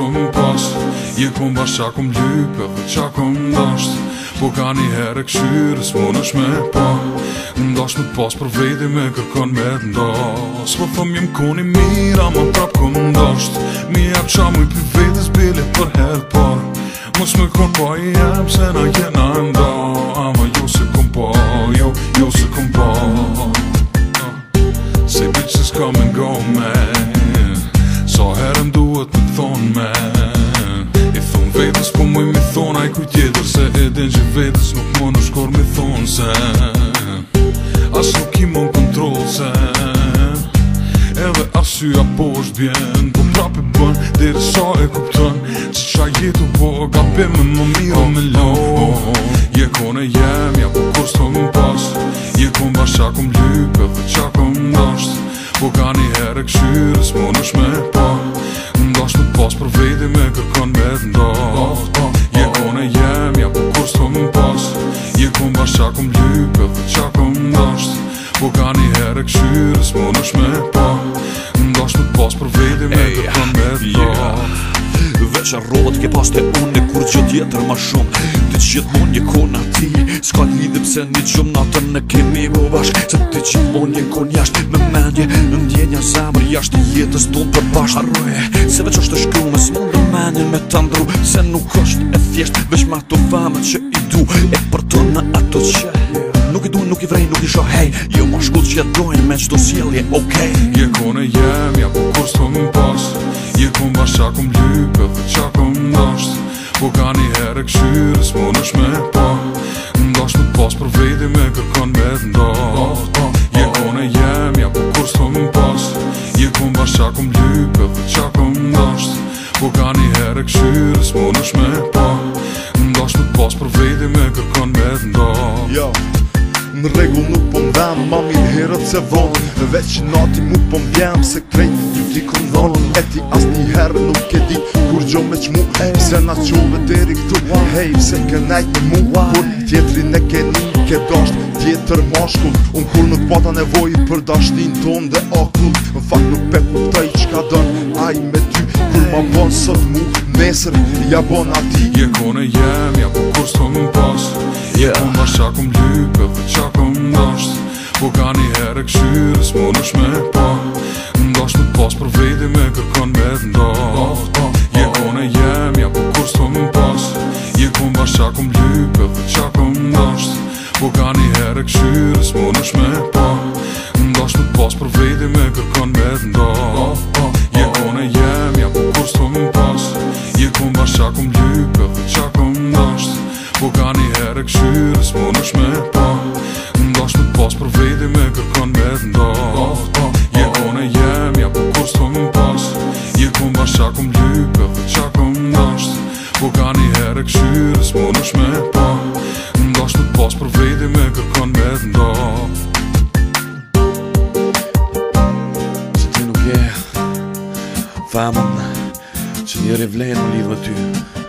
s'ko mu pas Je ku mba qa ku m'lypë dhe qa ku m'dasht Po ka një herë këshyre, s'mo nësh me pa Ndash më pas, për vedi me kërkon me ndas Po thëm jim ku mira më prap ku m'dasht Mi jep qa mu i vedi s'bili për herë par Mos më kërpa i jep se na kjena nda thonë me I thonë vetës po mëj mi thonë A i kuj tjetër se e din që vetës Nuk më në shkor mi thonë se Asë nuk i më në kontrolë se Edhe asë ju apo është bjenë Po prapë e bënë, dhe rësa e kuptënë Që qa jetu po, ka përme më mirë oh, me lënë oh, oh, oh, Je kone jemi, apo kërstë të më krypë të qa këm ndasht Po ka një herë këshyre Po në me pa Ndasht më t'pas për vedi me hey, të përme ta yeah. Dhe qa ke pas të une kur që tjetër ma shumë Dhe që jetë mund një kona ti Ska lidhë pëse një qumë Na në kemi më vashk Se të që mund një kona jasht Me mendje në ndjenja zemër Jasht i jetës ton për bashk Arroje se veq është të shkru Mës mund në mendjen me të ndru Se nuk është e thjesht Vesh ma të famët që i du E për të në ato që nuk i vrej, nuk i shoh hej Jo më shkut që jetë dojnë me qdo s'jelje, okej okay. Je kone në jem, ja po kur s'po më pas Je kone në bashkë qakum ljupë dhe qakum dasht Po ka një herë këshyrës, po në me pa Në më për vedi me kërkon me t'ndat në regull nuk po më dham Ma mirë herët se vonë Veç në ati mu po më bjam Se krejt ty ti këmë E ti as një herë nuk e dit Kur gjo me që mu Se na qove deri këtu Hej se ke najtë në mu Kur tjetëri e ke një ke dosht Tjetër moshkull Unë kur nuk pata nevoj për dashtin ton dhe okull Në fakt nuk pe ku pëtaj që ka dënë Aj me ty Kur ma sot mu Nesër ja bon ati Je kone jem ja po kur s'ko më pasë dash me pa po, Ndash të pas për vejdi me kërkon me vënda Je kone jem, ja po kur s'to më pas Je kone kom lype dhe qa kom dasht Po ka një herë këshyre s'mo nësh me pa po, Ndash të pas për vejdi me kërkon me vënda Je kone jem, ja po kur s'to më pas Je kone kom lype dhe qa kom dasht Po ka një herë këshyre s'mo nësh pas për vedi me kërkon me të ndas Je kone jem, ja po kur s'po më pas Je kone ba shakum lype dhe qakum nasht Po ka një herë këshyre s'po nësh me pa Ndash të pas për vedi me kërkon me të ndas Se ti nuk je Famën Që njëri vlenë në lidhë të ty